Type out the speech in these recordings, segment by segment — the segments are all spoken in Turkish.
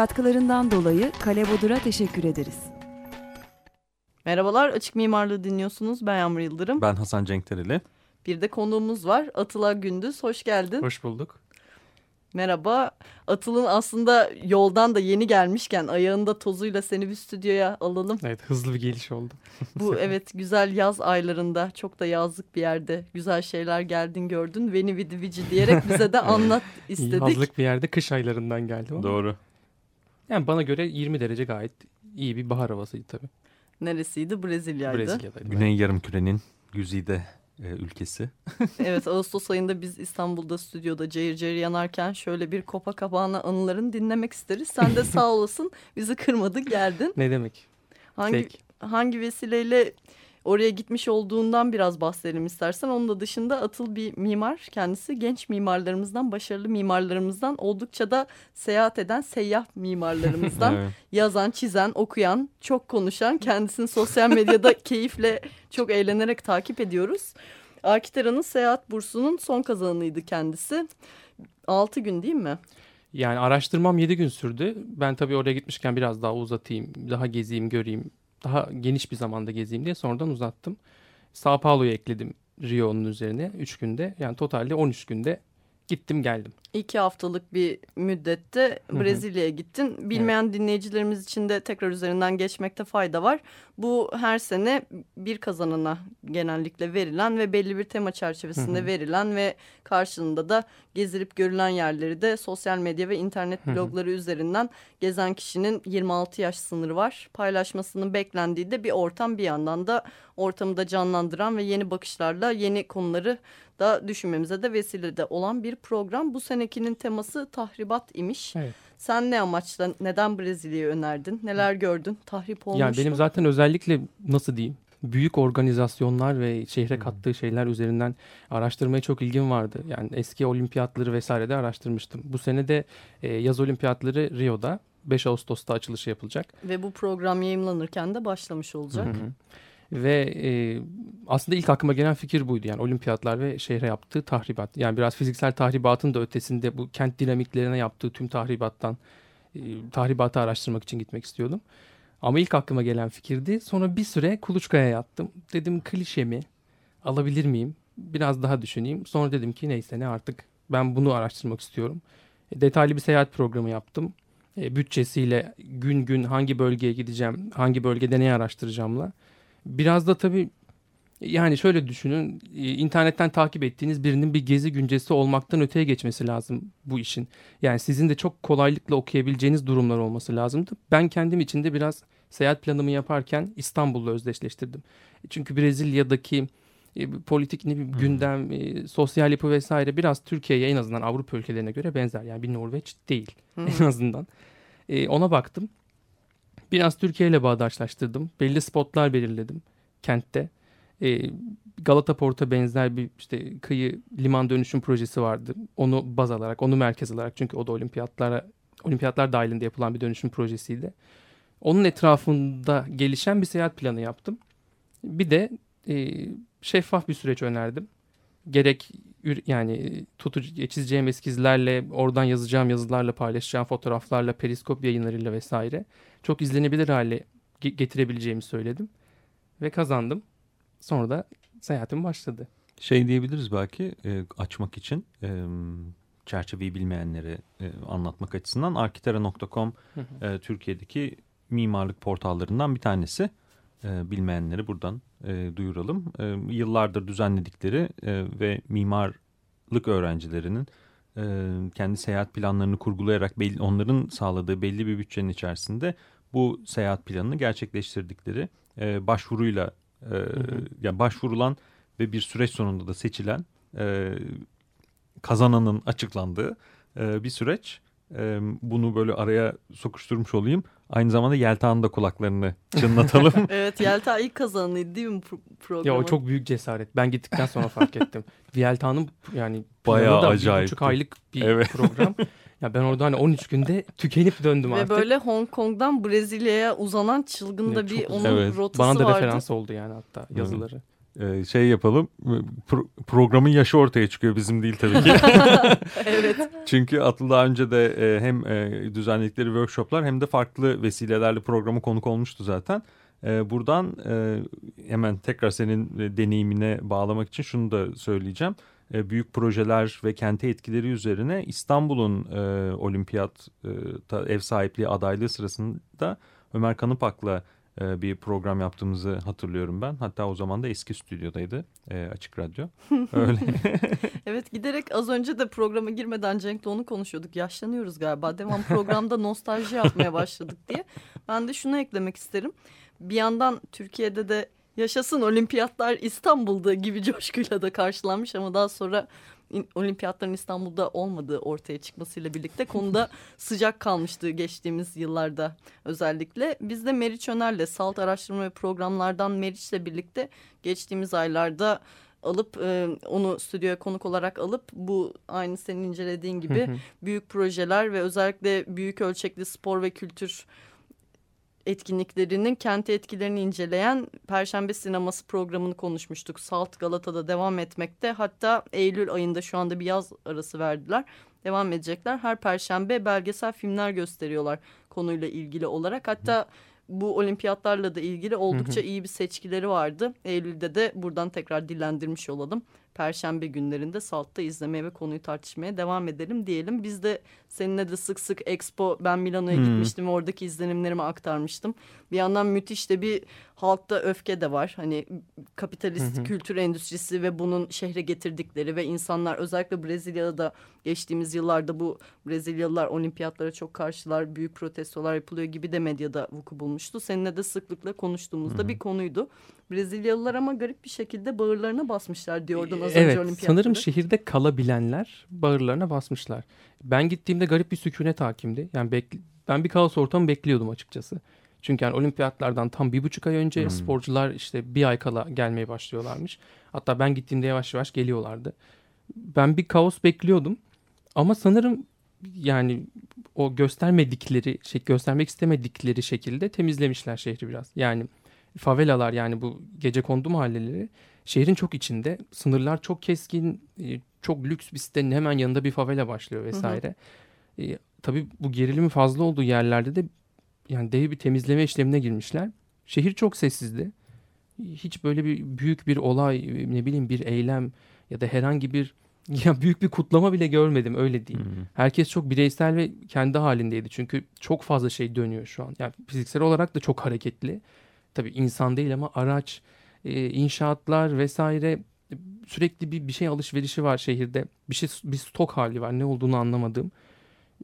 Katkılarından dolayı Kale Bodur'a teşekkür ederiz. Merhabalar, Açık Mimarlığı dinliyorsunuz. Ben Yağmur Yıldırım. Ben Hasan Cenktereli. Bir de konuğumuz var. Atıla Gündüz, hoş geldin. Hoş bulduk. Merhaba. Atıl'ın aslında yoldan da yeni gelmişken ayağında tozuyla seni bir stüdyoya alalım. Evet, hızlı bir geliş oldu. Bu evet güzel yaz aylarında çok da yazlık bir yerde güzel şeyler geldin gördün. Veni vidi vici diyerek bize de anlat istedik. Yazlık bir yerde kış aylarından geldim ama. Doğru. Yani bana göre 20 derece gayet iyi bir bahar havasıydı tabii. Neresiydi? Brezilya'ydı. Brezilya'daydı. Güney Yarımküre'nin güzide e, ülkesi. evet Ağustos ayında biz İstanbul'da stüdyoda cayır cayır yanarken şöyle bir Copacabana anılarını dinlemek isteriz. Sen de sağ olasın bizi kırmadı geldin. Ne demek? Hangi, hangi vesileyle oraya gitmiş olduğundan biraz bahsedelim istersen. Onun da dışında Atıl bir mimar kendisi genç mimarlarımızdan, başarılı mimarlarımızdan oldukça da seyahat eden seyyah mimarlarımızdan. Evet. Yazan, çizen, okuyan, çok konuşan, kendisini sosyal medyada keyifle çok eğlenerek takip ediyoruz. Arkitera'nın seyahat bursunun son kazananıydı kendisi. 6 gün değil mi? Yani araştırmam 7 gün sürdü. Ben tabii oraya gitmişken biraz daha uzatayım, daha gezeyim, göreyim. Daha geniş bir zamanda gezeyim diye sonradan uzattım. Sao Paulo'yu ekledim Rio'nun üzerine 3 günde. Yani totalde 13 günde gittim geldim. İki haftalık bir müddette. Brezilya'ya gittin. Bilmeyen dinleyicilerimiz için de tekrar üzerinden geçmekte fayda var. Bu her sene bir kazanana genellikle verilen ve belli bir tema çerçevesinde Hı hı. verilen ve karşılığında da gezilip görülen yerleri de sosyal medya ve internet hı. blogları üzerinden gezen kişinin 26 yaş sınırı var. Paylaşmasının beklendiği de bir ortam bir yandan da ortamı da canlandıran ve yeni bakışlarla yeni konuları da düşünmemize de vesile de olan bir program. Bu senekinin teması tahribat imiş. Evet. Sen ne amaçla neden Brezilya'yı önerdin? Neler gördün? Tahrip olmuş Yani benim mu? zaten özellikle nasıl diyeyim büyük organizasyonlar ve şehre kattığı şeyler üzerinden araştırmaya çok ilgim vardı. Yani eski olimpiyatları vesaire de araştırmıştım. Bu sene de e, yaz olimpiyatları Rio'da 5 Ağustos'ta açılışı yapılacak. Ve bu program yayınlanırken de başlamış olacak. Hı hı. Ve e, aslında ilk aklıma gelen fikir buydu. Yani olimpiyatlar ve şehre yaptığı tahribat. Yani biraz fiziksel tahribatın da ötesinde bu kent dinamiklerine yaptığı tüm tahribattan e, tahribatı araştırmak için gitmek istiyordum. Ama ilk aklıma gelen fikirdi. Sonra bir süre kuluçkaya yattım. Dedim klişe mi? Alabilir miyim? Biraz daha düşüneyim. Sonra dedim ki neyse ne artık ben bunu araştırmak istiyorum. E, detaylı bir seyahat programı yaptım. E, bütçesiyle gün gün hangi bölgeye gideceğim, hangi bölgede ne araştıracağımla. Biraz da tabii yani şöyle düşünün e, internetten takip ettiğiniz birinin bir gezi güncesi olmaktan öteye geçmesi lazım bu işin. Yani sizin de çok kolaylıkla okuyabileceğiniz durumlar olması lazımdı. Ben kendim için de biraz seyahat planımı yaparken İstanbul'la özdeşleştirdim. Çünkü Brezilya'daki e, politik ne bileyim, gündem, e, sosyal yapı vesaire biraz Türkiye'ye en azından Avrupa ülkelerine göre benzer. Yani bir Norveç değil Hı. en azından. E, ona baktım. Biraz Türkiye ile bağdaşlaştırdım. Belli spotlar belirledim kentte. E, Galata Port'a benzer bir işte kıyı liman dönüşüm projesi vardı. Onu baz alarak, onu merkez alarak çünkü o da olimpiyatlara olimpiyatlar dahilinde yapılan bir dönüşüm projesiydi. Onun etrafında gelişen bir seyahat planı yaptım. Bir de e, şeffaf bir süreç önerdim. Gerek yani tutucu çizeceğim eskizlerle, oradan yazacağım yazılarla, paylaşacağım fotoğraflarla, periskop yayınlarıyla vesaire çok izlenebilir hale ge- getirebileceğimi söyledim ve kazandım. Sonra da seyahatim başladı. Şey diyebiliriz belki e, açmak için e, çerçeveyi bilmeyenlere e, anlatmak açısından arkitera.com e, Türkiye'deki mimarlık portallarından bir tanesi. E, bilmeyenleri buradan e, duyuralım. E, yıllardır düzenledikleri e, ve mimarlık öğrencilerinin e, kendi seyahat planlarını kurgulayarak belli, onların sağladığı belli bir bütçenin içerisinde bu seyahat planını gerçekleştirdikleri e, başvuruyla e, hı. yani başvurulan ve bir süreç sonunda da seçilen e, kazananın açıklandığı e, bir süreç. e, bunu böyle araya sokuşturmuş olayım. Aynı zamanda Yelta'nın da kulaklarını çınlatalım. evet Yelta ilk kazanıydı değil mi pro programın? Ya o çok büyük cesaret. Ben gittikten sonra fark ettim. Yelta'nın yani Bayağı da acayip. bir buçuk aylık bir Evet. program. Ya ben orada hani 13 günde tükenip döndüm Ve artık. böyle Hong Kong'dan Brezilya'ya uzanan çılgın da bir onun Evet. rotası Bana da vardı. referans oldu yani hatta yazıları. Ee, şey yapalım. pro- programın yaşı ortaya çıkıyor bizim değil tabii ki. evet. Çünkü Atıl daha önce de e, hem e, düzenledikleri workshoplar hem de farklı vesilelerle programı konuk olmuştu zaten. E, buradan hemen tekrar senin deneyimine bağlamak için şunu da söyleyeceğim. Büyük projeler ve kente etkileri üzerine İstanbul'un e, olimpiyat e, ta- ev sahipliği adaylığı sırasında Ömer Kanıpak'la e, bir program yaptığımızı hatırlıyorum ben. Hatta o zaman da eski stüdyodaydı e, Açık Radyo. Öyle. Evet giderek az önce de programa girmeden Cenk'le onu konuşuyorduk. Yaşlanıyoruz galiba. Devam programda nostalji yapmaya başladık diye. Ben de şunu eklemek isterim. Bir yandan Türkiye'de de yaşasın olimpiyatlar İstanbul'da gibi coşkuyla da karşılanmış ama daha sonra olimpiyatların İstanbul'da olmadığı ortaya çıkmasıyla birlikte konuda sıcak kalmıştı geçtiğimiz yıllarda özellikle. Biz de Meriç Öner'le Salt Araştırma ve Programlardan Meriç'le birlikte geçtiğimiz aylarda alıp e, onu stüdyoya konuk olarak alıp bu aynı senin incelediğin gibi büyük projeler ve özellikle büyük ölçekli spor ve kültür etkinliklerinin kenti etkilerini inceleyen Perşembe Sineması programını konuşmuştuk. Salt Galata'da devam etmekte. Hatta Eylül ayında şu anda bir yaz arası verdiler. Devam edecekler. Her perşembe belgesel filmler gösteriyorlar konuyla ilgili olarak. Hatta bu olimpiyatlarla da ilgili oldukça iyi bir seçkileri vardı. Eylül'de de buradan tekrar dillendirmiş olalım. Perşembe günlerinde Salt'ta izlemeye ve konuyu tartışmaya devam edelim diyelim. Biz de seninle de sık sık Expo ben Milano'ya Hmm. gitmiştim oradaki izlenimlerimi aktarmıştım. Bir yandan müthiş de bir halkta öfke de var. Hani kapitalist Hı hı. kültür endüstrisi ve bunun şehre getirdikleri ve insanlar özellikle Brezilya'da da geçtiğimiz yıllarda bu Brezilyalılar olimpiyatlara çok karşılar, büyük protestolar yapılıyor gibi de medyada vuku bulmuştu. Seninle de sıklıkla konuştuğumuzda bir konuydu. Brezilyalılar ama garip bir şekilde bağırlarına basmışlar diyordun az önce Evet olimpiyatları. sanırım şehirde kalabilenler bağırlarına basmışlar. Ben gittiğimde garip bir sükunet hakimdi. Yani bekl- ben bir kaos ortamı bekliyordum açıkçası. Çünkü yani olimpiyatlardan tam bir buçuk ay önce Hmm. sporcular işte bir ay kala gelmeye başlıyorlarmış. Hatta ben gittiğimde yavaş yavaş geliyorlardı. Ben bir kaos bekliyordum. Ama sanırım yani o göstermedikleri, şey, göstermek istemedikleri şekilde temizlemişler şehri biraz. Yani favelalar yani bu gece kondu mahalleleri şehrin çok içinde. Sınırlar çok keskin, e, çok lüks bir sitenin hemen yanında bir favela başlıyor vesaire. E, tabii bu gerilimin fazla olduğu yerlerde de yani dev bir temizleme işlemine girmişler. Şehir çok sessizdi. Hiç böyle bir büyük bir olay, ne bileyim bir eylem ya da herhangi bir ya büyük bir kutlama bile görmedim öyle diyeyim. Hmm. Herkes çok bireysel ve kendi halindeydi. Çünkü çok fazla şey dönüyor şu an. Yani fiziksel olarak da çok hareketli. Tabii insan değil ama araç, e, inşaatlar vesaire e, sürekli bir bir şey alışverişi var şehirde. Bir şey bir stok hali var. Ne olduğunu anlamadığım.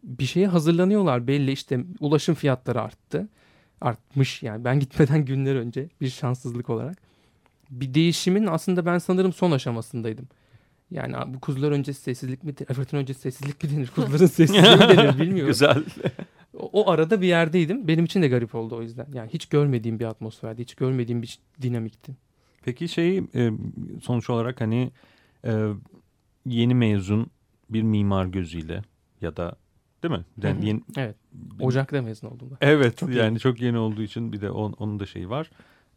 Bir şeye hazırlanıyorlar belli işte ulaşım fiyatları arttı. Artmış yani ben gitmeden günler önce bir şanssızlık olarak. Bir değişimin aslında ben sanırım son aşamasındaydım. Yani bu kuzular öncesi sessizlik mi? Fırtına öncesi sessizlik mi denir? Kuzuların sessizliği mi denir bilmiyorum. Güzel. O, arada bir yerdeydim. Benim için de garip oldu o yüzden. Yani hiç görmediğim bir atmosferdi. Hiç görmediğim bir dinamikti. Peki şey e, sonuç olarak hani e, yeni mezun bir mimar gözüyle ya da değil mi? Yani hı. yeni- Evet. Ocak'ta mezun oldum da. Evet Çok yani çok yeni olduğu için bir de on, onun da şeyi var.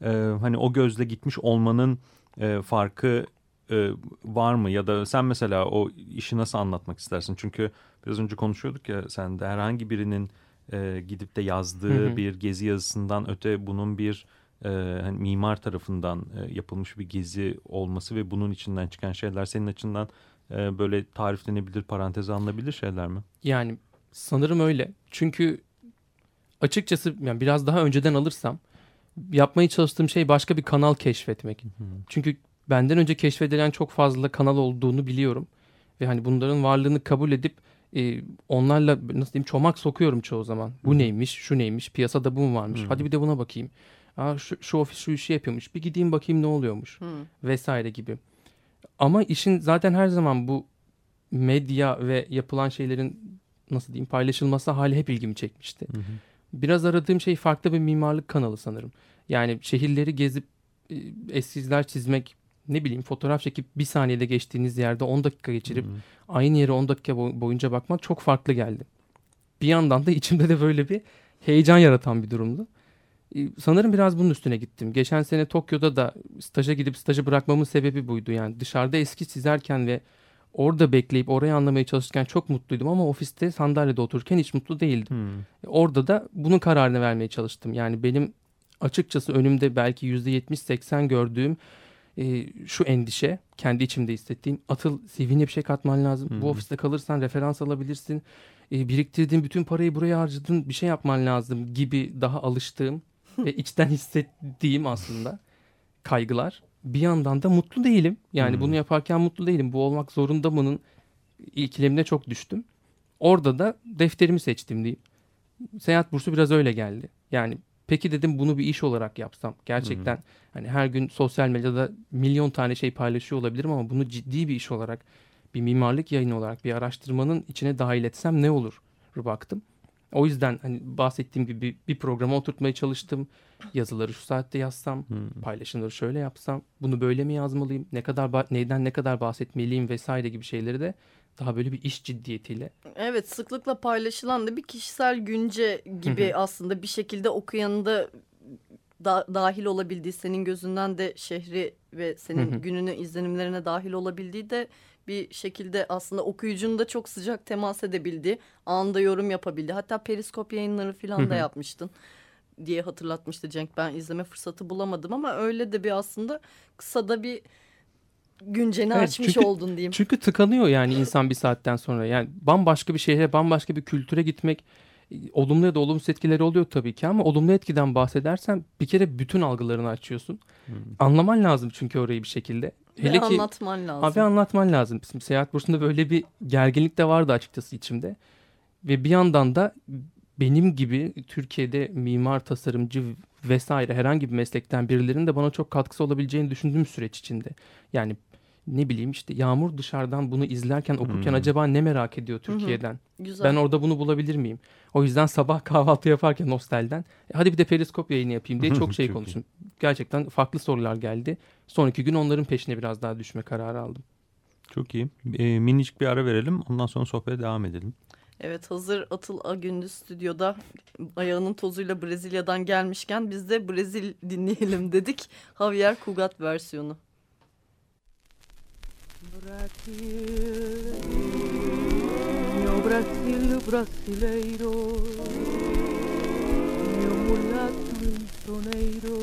Ee, hani o gözle gitmiş olmanın e, farkı e, var mı? Ya da sen mesela o işi nasıl anlatmak istersin? Çünkü biraz önce konuşuyorduk ya sen de herhangi birinin e, gidip de yazdığı Hı hı. bir gezi yazısından öte bunun bir e, hani mimar tarafından e, yapılmış bir gezi olması ve bunun içinden çıkan şeyler senin açından e, böyle tariflenebilir, paranteze alınabilir şeyler mi? Yani sanırım öyle. Çünkü açıkçası yani biraz daha önceden alırsam yapmaya çalıştığım şey başka bir kanal keşfetmek. Çünkü benden önce keşfedilen çok fazla kanal olduğunu biliyorum. Ve hani bunların varlığını kabul edip e, onlarla nasıl diyeyim çomak sokuyorum çoğu zaman. Bu neymiş, şu neymiş, piyasada bu mu varmış? Hı. Hadi bir de buna bakayım. Aa, şu, şu ofis şu işi yapıyormuş. Bir gideyim bakayım ne oluyormuş Hı. vesaire gibi. Ama işin zaten her zaman bu medya ve yapılan şeylerin nasıl diyeyim paylaşılması hali hep ilgimi çekmişti. Hı hı. Biraz aradığım şey farklı bir mimarlık kanalı sanırım. Yani şehirleri gezip e, eskizler çizmek ne bileyim fotoğraf çekip bir saniyede geçtiğiniz yerde 10 dakika geçirip hı. aynı yere 10 dakika boyunca bakmak çok farklı geldi. Bir yandan da içimde de böyle bir heyecan yaratan bir durumdu. Sanırım biraz bunun üstüne gittim. Geçen sene Tokyo'da da staja gidip stajı bırakmamın sebebi buydu. Yani dışarıda eski çizerken ve orada bekleyip orayı anlamaya çalışırken çok mutluydum ama ofiste sandalyede otururken hiç mutlu değildim. Hmm. Orada da bunun kararını vermeye çalıştım. Yani benim açıkçası önümde belki %70-80 gördüğüm e, şu endişe, kendi içimde hissettiğim atıl CV'ne bir şey katman lazım. Hmm. Bu ofiste kalırsan referans alabilirsin. E, biriktirdiğin bütün parayı buraya harcadın bir şey yapman lazım gibi daha alıştığım ve içten hissettiğim aslında kaygılar bir yandan da mutlu değilim. Yani hmm. bunu yaparken mutlu değilim. Bu olmak zorunda mı'nın ikilemine çok düştüm. Orada da defterimi seçtim diyeyim. Seyahat bursu biraz öyle geldi. Yani peki dedim bunu bir iş olarak yapsam. Gerçekten hmm. hani her gün sosyal medyada milyon tane şey paylaşıyor olabilirim ama bunu ciddi bir iş olarak bir mimarlık yayını olarak bir araştırmanın içine dahil etsem ne olur baktım. O yüzden hani bahsettiğim gibi bir programa oturtmaya çalıştım. Yazıları şu saatte yazsam, hmm. paylaşımları şöyle yapsam, bunu böyle mi yazmalıyım, ne kadar neyden ne kadar bahsetmeliyim vesaire gibi şeyleri de daha böyle bir iş ciddiyetiyle. Evet, sıklıkla paylaşılan da bir kişisel günce gibi aslında bir şekilde okuyanın da da, dahil olabildiği, senin gözünden de şehri ve senin gününü izlenimlerine dahil olabildiği de bir şekilde aslında okuyucunun da çok sıcak temas edebildi. Anında yorum yapabildi. Hatta periskop yayınları falan da yapmıştın diye hatırlatmıştı Cenk. Ben izleme fırsatı bulamadım ama öyle de bir aslında kısa da bir günceni evet, açmış çünkü, oldun diyeyim. Çünkü tıkanıyor yani insan bir saatten sonra. Yani bambaşka bir şehre, bambaşka bir kültüre gitmek olumlu ya da olumsuz etkileri oluyor tabii ki ama olumlu etkiden bahsedersen bir kere bütün algılarını açıyorsun. Hmm. Anlaman lazım çünkü orayı bir şekilde. Hele ve ki, anlatman lazım. Abi anlatman lazım. Bizim seyahat bursunda böyle bir gerginlik de vardı açıkçası içimde. Ve bir yandan da benim gibi Türkiye'de mimar, tasarımcı vesaire herhangi bir meslekten birilerinin de bana çok katkısı olabileceğini düşündüğüm süreç içinde. Yani ne bileyim işte Yağmur dışarıdan bunu izlerken okurken hmm. acaba ne merak ediyor Türkiye'den? Güzel. Ben orada bunu bulabilir miyim? O yüzden sabah kahvaltı yaparken hostelden e, hadi bir de periskop yayını yapayım diye çok şey konuştum. Gerçekten farklı sorular geldi. Sonraki gün onların peşine biraz daha düşme kararı aldım. Çok iyi. E, minicik bir ara verelim. Ondan sonra sohbete devam edelim. Evet hazır Atıl Agündüz stüdyoda ayağının tozuyla Brezilya'dan gelmişken biz de Brezil dinleyelim dedik. Javier Cugat versiyonu. Brasil, meu Brasil brasileiro, meu mulato insoneiro,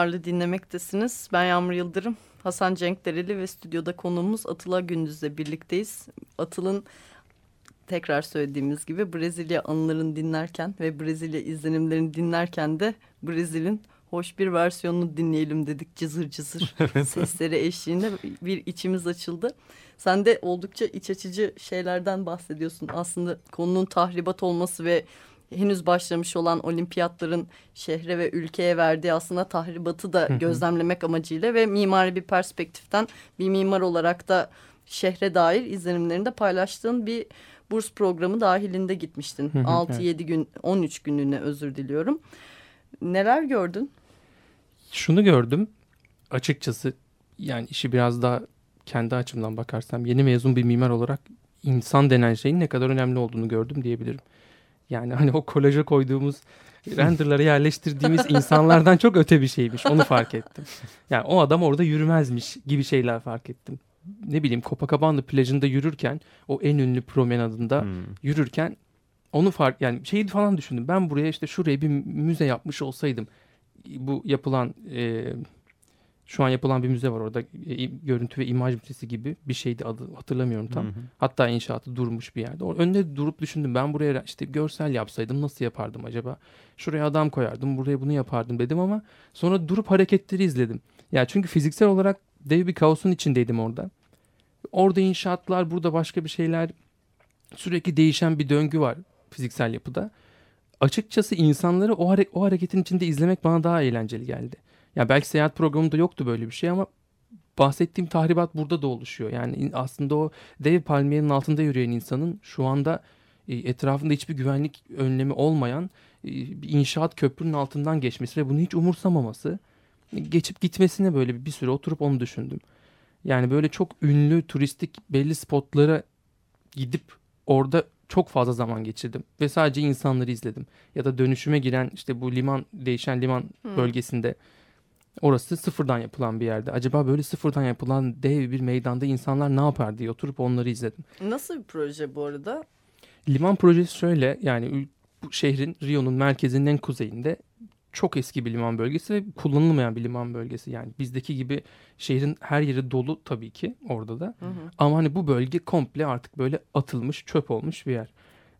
Mimarlı dinlemektesiniz. Ben Yağmur Yıldırım. Hasan Cenk Dereli ve stüdyoda konuğumuz Atıla Gündüz'le birlikteyiz. Atıl'ın tekrar söylediğimiz gibi Brezilya anılarını dinlerken ve Brezilya izlenimlerini dinlerken de Brezilya'nın hoş bir versiyonunu dinleyelim dedik cızır cızır evet. sesleri eşliğinde bir içimiz açıldı. Sen de oldukça iç açıcı şeylerden bahsediyorsun. Aslında konunun tahribat olması ve henüz başlamış olan olimpiyatların şehre ve ülkeye verdiği aslında tahribatı da gözlemlemek amacıyla ve mimari bir perspektiften bir mimar olarak da şehre dair izlenimlerini de paylaştığın bir burs programı dahilinde gitmiştin. 6-7 gün 13 günlüğüne özür diliyorum. Neler gördün? Şunu gördüm. Açıkçası yani işi biraz daha kendi açımdan bakarsam yeni mezun bir mimar olarak insan denen şeyin ne kadar önemli olduğunu gördüm diyebilirim. Yani hani o kolaja koyduğumuz renderlara yerleştirdiğimiz insanlardan çok öte bir şeymiş. Onu fark ettim. Yani o adam orada yürümezmiş gibi şeyler fark ettim. Ne bileyim Copacabana plajında yürürken o en ünlü promenadında hmm. yürürken onu fark yani şeyi falan düşündüm. Ben buraya işte şuraya bir müze yapmış olsaydım bu yapılan e, şu an yapılan bir müze var orada. E, görüntü ve imaj müzesi gibi bir şeydi adı hatırlamıyorum tam. Hı hı. Hatta inşaatı durmuş bir yerde. O önünde durup düşündüm ben buraya işte görsel yapsaydım nasıl yapardım acaba? Şuraya adam koyardım, buraya bunu yapardım dedim ama sonra durup hareketleri izledim. Ya çünkü fiziksel olarak dev bir kaosun içindeydim orada. Orada inşaatlar, burada başka bir şeyler sürekli değişen bir döngü var fiziksel yapıda. Açıkçası insanları o, hare o hareketin içinde izlemek bana daha eğlenceli geldi. Ya belki seyahat programında yoktu böyle bir şey ama bahsettiğim tahribat burada da oluşuyor. Yani aslında o dev palmiyenin altında yürüyen insanın şu anda e, etrafında hiçbir güvenlik önlemi olmayan e, bir inşaat köprünün altından geçmesi ve bunu hiç umursamaması geçip gitmesine böyle bir süre oturup onu düşündüm. Yani böyle çok ünlü turistik belli spotlara gidip orada çok fazla zaman geçirdim ve sadece insanları izledim. Ya da dönüşüme giren işte bu liman değişen liman hmm. bölgesinde Orası sıfırdan yapılan bir yerde. Acaba böyle sıfırdan yapılan dev bir meydanda insanlar ne yapar diye oturup onları izledim. Nasıl bir proje bu arada? Liman projesi şöyle yani bu şehrin Rio'nun merkezinin en kuzeyinde çok eski bir liman bölgesi ve kullanılmayan bir liman bölgesi. Yani bizdeki gibi şehrin her yeri dolu tabii ki orada da. Hı hı. Ama hani bu bölge komple artık böyle atılmış çöp olmuş bir yer.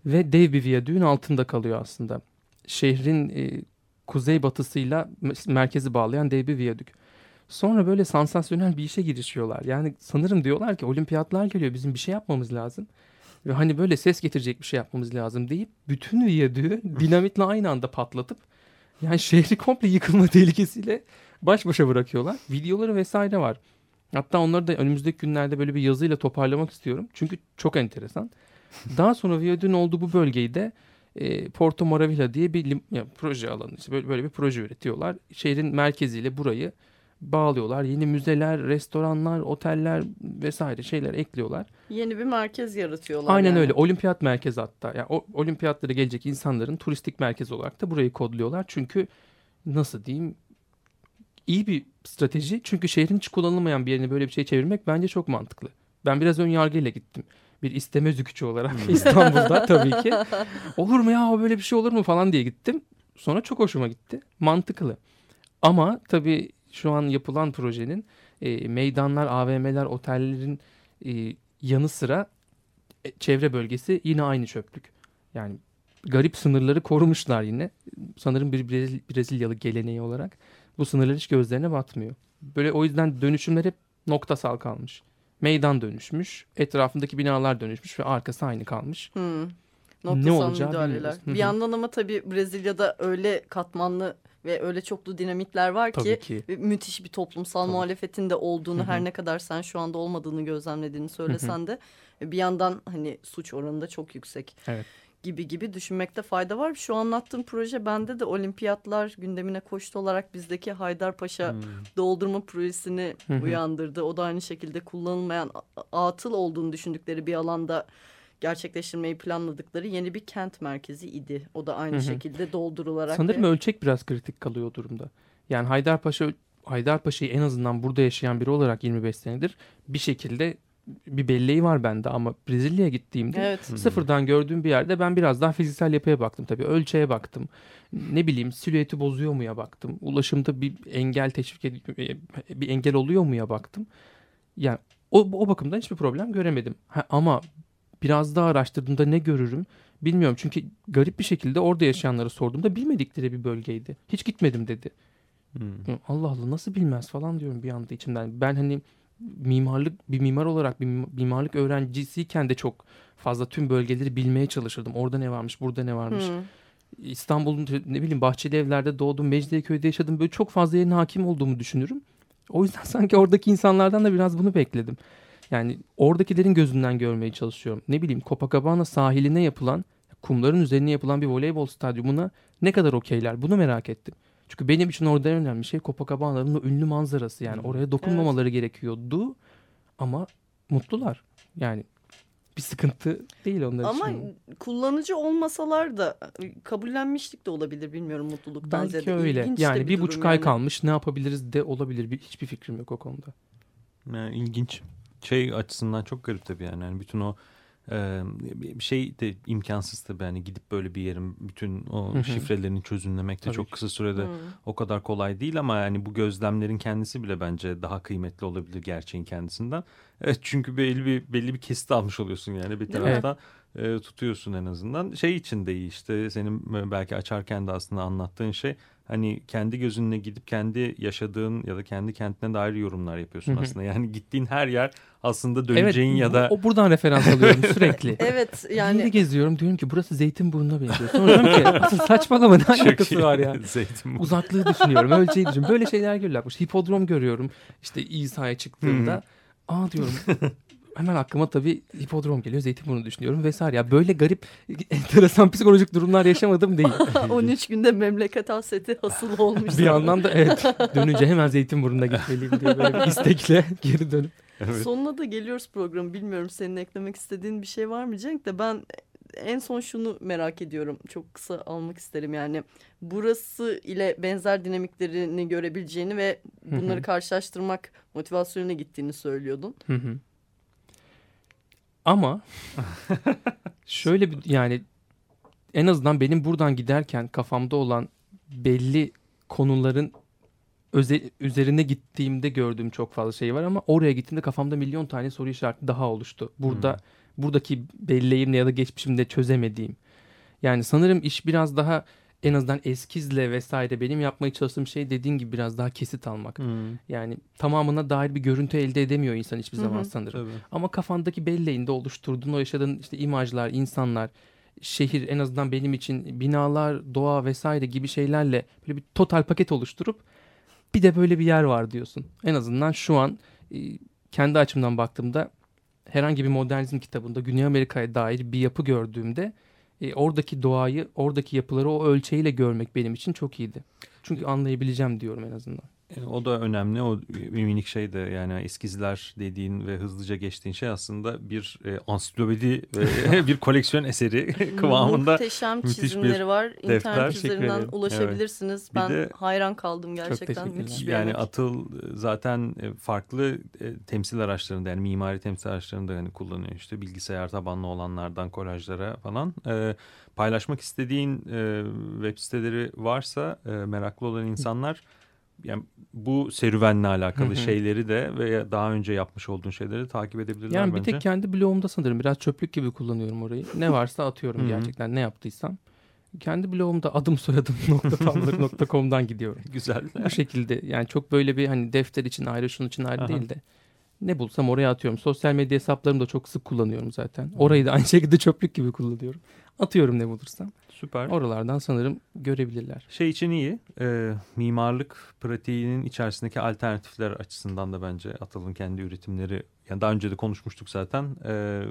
Ve dev bir viyadüğün altında kalıyor aslında. Şehrin e, kuzeybatısıyla merkezi bağlayan dev bir viyadük. Sonra böyle sansasyonel bir işe girişiyorlar. Yani sanırım diyorlar ki olimpiyatlar geliyor bizim bir şey yapmamız lazım. Ve hani böyle ses getirecek bir şey yapmamız lazım deyip bütün viyadüğü dinamitle aynı anda patlatıp yani şehri komple yıkılma tehlikesiyle baş başa bırakıyorlar. Videoları vesaire var. Hatta onları da önümüzdeki günlerde böyle bir yazıyla toparlamak istiyorum. Çünkü çok enteresan. Daha sonra viyadüğün olduğu bu bölgeyi de e, Porto Maravilla diye bir yani proje alanı işte böyle, böyle bir proje üretiyorlar. Şehrin merkeziyle burayı bağlıyorlar. Yeni müzeler, restoranlar, oteller vesaire şeyler ekliyorlar. Yeni bir merkez yaratıyorlar. Aynen yani. öyle. Olimpiyat merkezi hatta. Yani o olimpiyatlara gelecek insanların turistik merkez olarak da burayı kodluyorlar. Çünkü nasıl diyeyim iyi bir strateji. Çünkü şehrin hiç kullanılmayan bir yerini böyle bir şey çevirmek bence çok mantıklı. Ben biraz ön yargıyla gittim bir isteme züküçü olarak hmm. İstanbul'da tabii ki. Olur mu ya böyle bir şey olur mu falan diye gittim. Sonra çok hoşuma gitti. Mantıklı. Ama tabii şu an yapılan projenin e, meydanlar, AVM'ler, otellerin e, yanı sıra e, çevre bölgesi yine aynı çöplük. Yani garip sınırları korumuşlar yine. Sanırım bir Brezil, Brezilyalı geleneği olarak bu sınırlar hiç gözlerine batmıyor. Böyle o yüzden dönüşümler hep noktasal kalmış meydan dönüşmüş. Etrafındaki binalar dönüşmüş ve arkası aynı kalmış. Hmm. ne olacağı bilmiyoruz. Bir yandan ama tabii Brezilya'da öyle katmanlı ve öyle çoklu dinamitler var ki, ki. müthiş bir toplumsal Tabii. muhalefetin de olduğunu her ne kadar sen şu anda olmadığını gözlemlediğini söylesen de bir yandan hani suç oranı da çok yüksek. Evet gibi gibi düşünmekte fayda var. Şu anlattığım proje bende de olimpiyatlar gündemine koştu olarak bizdeki Haydarpaşa hmm. doldurma projesini uyandırdı. O da aynı şekilde kullanılmayan atıl olduğunu düşündükleri bir alanda gerçekleştirmeyi planladıkları yeni bir kent merkezi idi. O da aynı şekilde doldurularak. Sanırım ve... ölçek biraz kritik kalıyor durumda. Yani Haydarpaşa Haydarpaşa'yı en azından burada yaşayan biri olarak 25 senedir bir şekilde bir belleği var bende ama Brezilya'ya gittiğimde Evet. sıfırdan gördüğüm bir yerde ben biraz daha fiziksel yapıya baktım tabii. Ölçeğe baktım. Ne bileyim silüeti bozuyor muya baktım. Ulaşımda bir engel teşvik ed- bir engel oluyor muya baktım. Yani o, o bakımdan hiçbir problem göremedim. Ha, ama biraz daha araştırdığımda ne görürüm bilmiyorum. Çünkü garip bir şekilde orada yaşayanlara sorduğumda bilmedikleri bir bölgeydi. Hiç gitmedim dedi. Hmm. Allah Allah nasıl bilmez falan diyorum bir anda içimden. Ben hani mimarlık bir mimar olarak bir mimarlık öğrencisiyken de çok fazla tüm bölgeleri bilmeye çalışırdım. Orada ne varmış, burada ne varmış. Hı. İstanbul'un ne bileyim bahçeli evlerde doğdum, Mecidiyeköy'de yaşadım. Böyle çok fazla yerine hakim olduğumu düşünürüm. O yüzden sanki oradaki insanlardan da biraz bunu bekledim. Yani oradakilerin gözünden görmeye çalışıyorum. Ne bileyim Copacabana sahiline yapılan, kumların üzerine yapılan bir voleybol stadyumuna ne kadar okeyler bunu merak ettim. Çünkü benim için orada en önemli şey Copacabana'nın o ünlü manzarası. Yani oraya dokunmamaları gerekiyordu ama mutlular. Yani bir sıkıntı değil onlar Ama için. kullanıcı olmasalar da e, kabullenmişlik de olabilir bilmiyorum mutluluktan Belki ziyade. öyle. İlginç Yani bir durum buçuk ay yani. kalmış ne yapabiliriz de olabilir. Bir, hiçbir fikrim yok o konuda. Yani ilginç. Şey açısından çok garip tabii yani. yani bütün o bir şey de imkansız tabii yani gidip böyle bir yerin bütün o Hı hı. şifrelerini çözümlemek de Tabii çok ki. kısa sürede Hı. o kadar kolay değil ama yani bu gözlemlerin kendisi bile bence daha kıymetli olabilir gerçeğin kendisinden. Evet çünkü belli bir belli bir kesit almış oluyorsun yani bir taraftan e, tutuyorsun en azından. Şey için de iyi işte senin belki açarken de aslında anlattığın şey hani kendi gözünle gidip kendi yaşadığın ya da kendi kentine dair yorumlar yapıyorsun Hı hı. aslında. Yani gittiğin her yer aslında döneceğin ya da o buradan referans alıyorum sürekli. Evet Yani yani geziyorum diyorum ki burası Zeytinburnu'na benziyor. Sonra diyorum ki asıl saçmalama ne alakası var ya. Zeytin bu. Uzaklığı düşünüyorum, ölçeği düşünüyorum. Böyle şeyler görüyorlar. İşte hipodrom görüyorum. İşte İsa'ya çıktığımda. Aa diyorum. Hemen aklıma tabii hipodrom geliyor. Zeytinburnu düşünüyorum vesaire. Ya böyle garip, enteresan psikolojik durumlar yaşamadım değil. 13 günde memleket hasreti hasıl olmuş. bir yandan da evet dönünce hemen Zeytinburnu'na gitmeliyim diye böyle bir istekle geri dönüp. Evet. Sonuna da geliyoruz programı. Bilmiyorum senin eklemek istediğin bir şey var mı Cenk de ben en son şunu merak ediyorum. Çok kısa almak isterim yani. Burası ile benzer dinamiklerini görebileceğini ve Hı hı. bunları karşılaştırmak motivasyonuna gittiğini söylüyordun. Hı hı. Ama şöyle bir yani en azından benim buradan giderken kafamda olan belli konuların öze- üzerine gittiğimde gördüğüm çok fazla şey var ama oraya gittiğimde kafamda milyon tane soru işareti daha oluştu. Burada buradaki belleğimle ya da geçmişimde çözemediğim. Yani sanırım iş biraz daha en azından eskizle vesaire benim yapmaya çalıştığım şey dediğin gibi biraz daha kesit almak. Hmm, Yani tamamına dair bir görüntü elde edemiyor insan hiçbir zaman hı. sanırım. tabii. Ama kafandaki belleğinde oluşturduğun o yaşadığın işte imajlar, insanlar, şehir en azından benim için binalar, doğa vesaire gibi şeylerle böyle bir total paket oluşturup bir de böyle bir yer var diyorsun. En azından şu an e, kendi açımdan baktığımda herhangi bir modernizm kitabında Güney Amerika'ya dair bir yapı gördüğümde e, oradaki doğayı, oradaki yapıları o ölçeğiyle görmek benim için çok iyiydi. Çünkü anlayabileceğim diyorum en azından. E, O da önemli. O bir minik şey de yani eskizler dediğin ve hızlıca geçtiğin şey aslında bir e, ansiklopedi ve bir koleksiyon eseri kıvamında. Muhteşem müthiş bir çizimleri var. defter. İnternet üzerinden ulaşabilirsiniz. Bir Ben de- hayran kaldım gerçekten. Müthiş bir Yani emek. Atıl e, zaten e, farklı e, temsil araçlarında yani mimari temsil araçlarında hani kullanıyor işte bilgisayar tabanlı olanlardan kolajlara falan E, paylaşmak istediğin e, web siteleri varsa e, meraklı olan insanlar yani bu serüvenle alakalı Hı hı. şeyleri de ve daha önce yapmış olduğun şeyleri takip edebilirler Yani bir bence. tek kendi blogumda sanırım biraz çöplük gibi kullanıyorum orayı. Ne varsa atıyorum gerçekten ne yaptıysam. Kendi blogumda adım soyadım nokta gidiyorum. Güzel. Bu şekilde yani çok böyle bir hani defter için ayrı şunun için ayrı Aha. değil de ne bulsam oraya atıyorum. Sosyal medya hesaplarımı da çok sık kullanıyorum zaten. Orayı da aynı şekilde çöplük gibi kullanıyorum. Atıyorum ne bulursam. Süper. Oralardan sanırım görebilirler. Şey için iyi. e, mimarlık pratiğinin içerisindeki alternatifler açısından da bence Atıl'ın kendi üretimleri. Yani daha önce de konuşmuştuk zaten. E,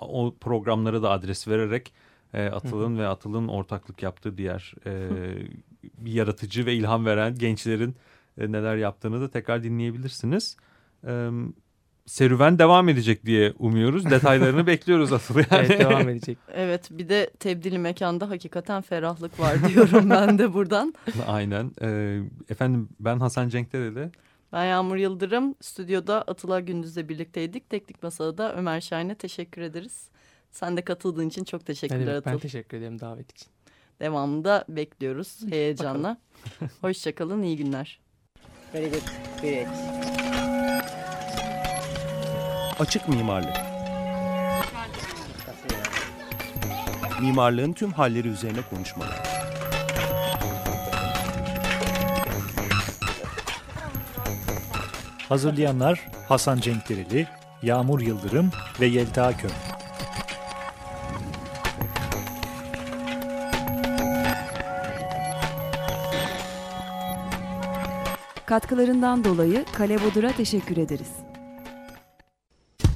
o programlara da adres vererek e, Atıl'ın ve Atıl'ın ortaklık yaptığı diğer e, bir yaratıcı ve ilham veren gençlerin e, neler yaptığını da tekrar dinleyebilirsiniz. E, serüven devam edecek diye umuyoruz. Detaylarını bekliyoruz Atıl yani. Evet devam edecek. Evet bir de tebdili mekanda hakikaten ferahlık var diyorum ben de buradan. Aynen. E, efendim ben Hasan Cenkdereli. Ben Yağmur Yıldırım. Stüdyoda Atıl'a Gündüz'le birlikteydik. Teknik Masada da Ömer Şahin'e teşekkür ederiz. Sen de katıldığın için çok teşekkürler Evet, Atıl. ben teşekkür ederim davet için. Devamında bekliyoruz heyecanla. Hoşçakalın, iyi günler. Very good. Great. Açık mimarlık. Mimarlığın tüm halleri üzerine konuşmalar. Hazırlayanlar Hasan Cenkdereli, Yağmur Yıldırım ve Yelta Köm. Katkılarından dolayı Kale Bodur'a teşekkür ederiz.